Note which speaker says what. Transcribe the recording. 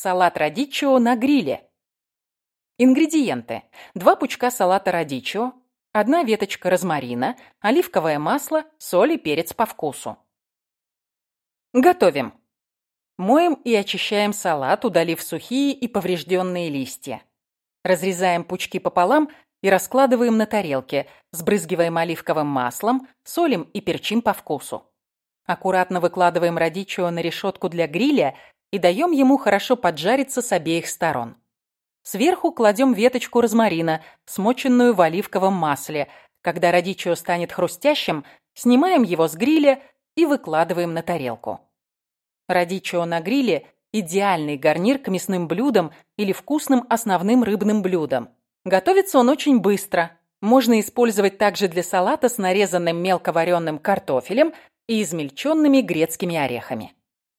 Speaker 1: Салат радичио на гриле. Ингредиенты. Два пучка салата радичио, одна веточка розмарина, оливковое масло, соль и перец по вкусу. Готовим. Моем и очищаем салат, удалив сухие и поврежденные листья. Разрезаем пучки пополам и раскладываем на тарелке, сбрызгиваем оливковым маслом, солим и перчим по вкусу. Аккуратно выкладываем радичио на решетку для гриля и даем ему хорошо поджариться с обеих сторон. Сверху кладем веточку розмарина, смоченную в оливковом масле. Когда радичио станет хрустящим, снимаем его с гриля и выкладываем на тарелку. Радичио на гриле – идеальный гарнир к мясным блюдам или вкусным основным рыбным блюдам. Готовится он очень быстро. Можно использовать также для салата с нарезанным мелко вареным картофелем и измельченными грецкими орехами.